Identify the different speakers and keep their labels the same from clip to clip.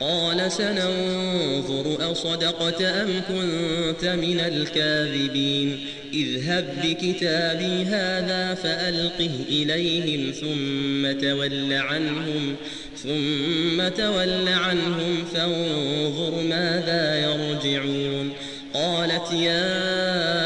Speaker 1: قال سننظر أصدقت أم كنت من الكاذبين. اذهب بكتابي هذا فألقه إليهم ثم تول عنهم ثم تول عنهم فانظر ماذا يرجعون. قالت يا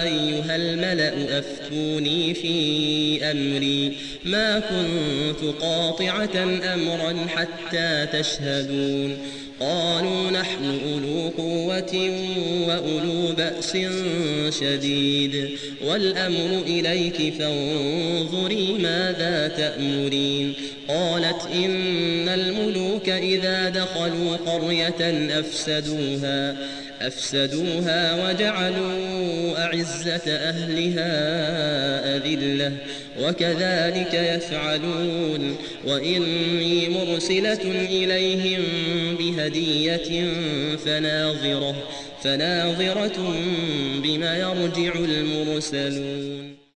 Speaker 1: أيها الملأ أفتوني في أمري. ما كنت قاطعة أمرا حتى تشهدون. قالوا نحن أولو قوة وأولو بأس شديد والأمر إليك فانظري ماذا تأمرين قالت إن الملوك إذا دخلوا قرية أفسدوها أفسدوها وجعلوا أعزة أهلها أذلة وكذلك يفعلون وإني مرسلة إليهم بهدية فناظرة فناظرة بما يرجع المرسلون